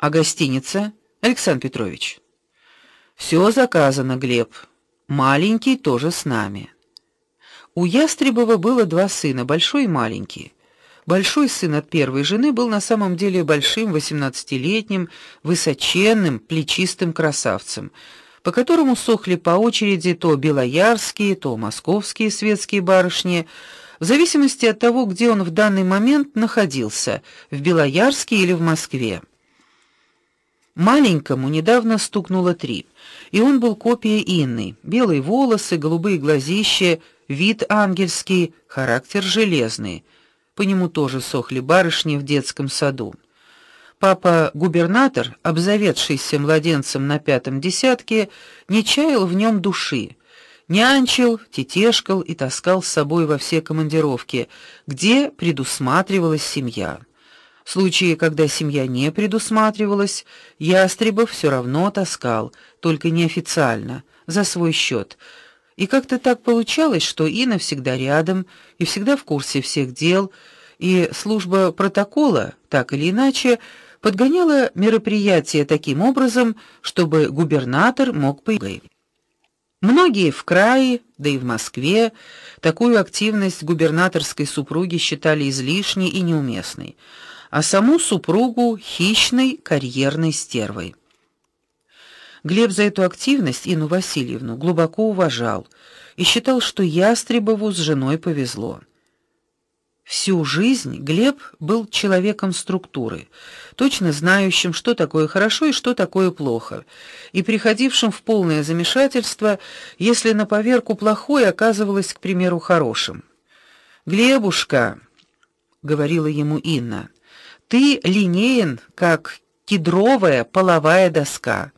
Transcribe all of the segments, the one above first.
А гостиница, Александр Петрович? Все заказано, Глеб. Маленький тоже с нами. У Ястребова было два сына, большой и маленький. Большой сын от первой жены был на самом деле большим восемнадцатилетним, высоченным, плечистым красавцем, по которому сохли по очереди то белоярские, то московские светские барышни, в зависимости от того, где он в данный момент находился, в Белоярске или в Москве. Маленькому недавно стукнуло три, и он был копией Инны: белые волосы, голубые глазища, вид ангельский, характер железный. По нему тоже сохли барышни в детском саду. Папа губернатор, обзаведшийся младенцем на пятом десятке, не чаял в нем души. Нянчил, тетешкал и таскал с собой во все командировки, где предусматривалась семья. В случае, когда семья не предусматривалась, Ястребов все равно таскал, только неофициально, за свой счет. И как-то так получалось, что Инна всегда рядом и всегда в курсе всех дел, и служба протокола, так или иначе, подгоняла мероприятия таким образом, чтобы губернатор мог появиться. Многие в крае, да и в Москве, такую активность губернаторской супруги считали излишней и неуместной, а саму супругу хищной карьерной стервой. Глеб за эту активность Инну Васильевну глубоко уважал и считал, что Ястребову с женой повезло. Всю жизнь Глеб был человеком структуры, точно знающим, что такое хорошо и что такое плохо, и приходившим в полное замешательство, если на поверку плохое оказывалось, к примеру, хорошим. "Глебушка", говорила ему Инна. "Ты линеен, как кедровая половая доска".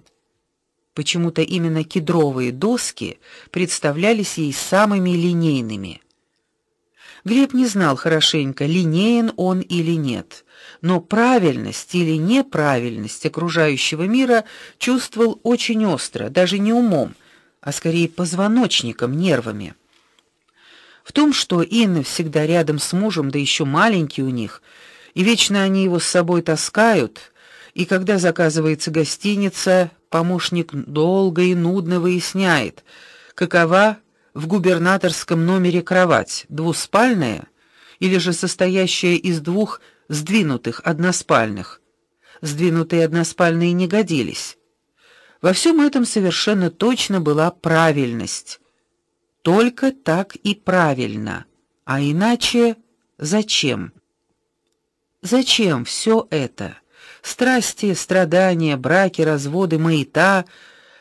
Почему-то именно кедровые доски представлялись ей самыми линейными. Глеб не знал хорошенько, линеен он или нет, но правильность или неправильность окружающего мира чувствовал очень остро, даже не умом, а скорее позвоночником, нервами. В том, что Инна всегда рядом с мужем, да еще маленький у них, и вечно они его с собой таскают, и когда заказывается гостиница, помощник долго и нудно выясняет, какова в губернаторском номере кровать двуспальная или же состоящая из двух сдвинутых односпальных. Сдвинутые односпальные не годились. Во всем этом совершенно точно была правильность. Только так и правильно. А иначе зачем? Зачем все это? Страсти, страдания, браки, разводы, маята,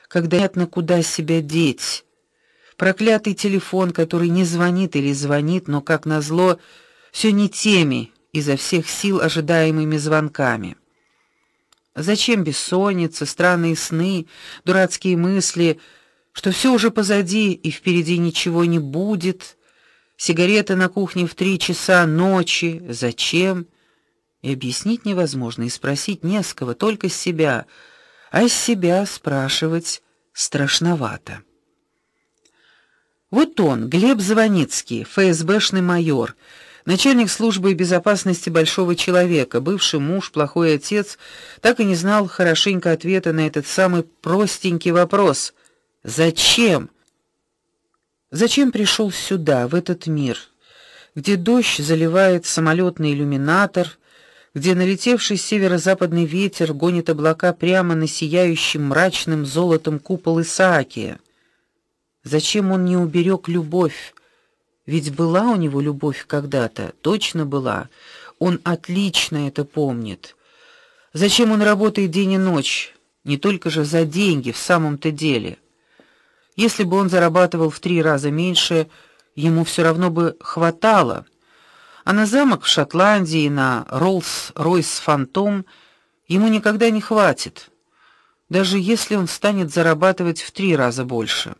когда на куда себя деть проклятый телефон, который не звонит или звонит, но как назло все не теми изо всех сил ожидаемыми звонками. Зачем бессонница, странные сны, дурацкие мысли, что все уже позади и впереди ничего не будет? Сигареты на кухне в три часа ночи. Зачем? И объяснить невозможно, и спросить не с кого, только с себя. А с себя спрашивать страшновато. Вот он, Глеб Звоницкий, ФСБшный майор, начальник службы безопасности большого человека, бывший муж, плохой отец, так и не знал хорошенько ответа на этот самый простенький вопрос: зачем? Зачем пришел сюда, в этот мир, где дождь заливает самолетный иллюминатор, где налетевший северо-западный ветер гонит облака прямо на сияющий мрачным золотом купол Исаакия? Зачем он не уберег любовь? Ведь была у него любовь когда-то, точно была. Он отлично это помнит. Зачем он работает день и ночь, не только же за деньги в самом-то деле? Если бы он зарабатывал в три раза меньше, ему все равно бы хватало. А на замок в Шотландии, на Rolls-Royce Phantom ему никогда не хватит, даже если он станет зарабатывать в три раза больше.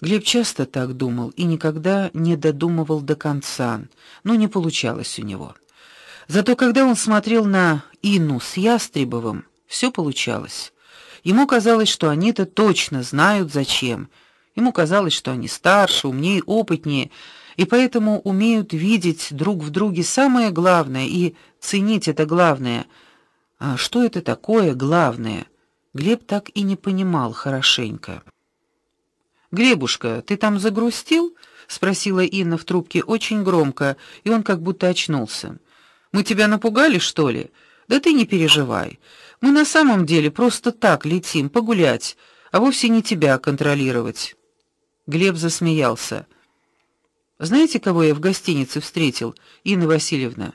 Глеб часто так думал и никогда не додумывал до конца, но не получалось у него. Зато когда он смотрел на Инну с Ястребовым, все получалось. Ему казалось, что они-то точно знают зачем. Ему казалось, что они старше, умнее, опытнее, и поэтому умеют видеть друг в друге самое главное и ценить это главное. А что это такое главное? Глеб так и не понимал хорошенько. Глебушка, ты там загрустил? спросила Инна в трубке очень громко, и он как будто очнулся. Мы тебя напугали, что ли? Да ты не переживай. Мы на самом деле просто так летим погулять, а вовсе не тебя контролировать. Глеб засмеялся. Знаете, кого я в гостинице встретил, Инна Васильевна?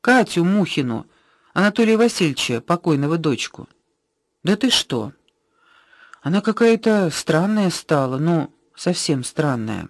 Катю Мухину, Анатолия Васильевича, покойного дочку. Да ты что? Она какая-то странная стала, ну, совсем странная.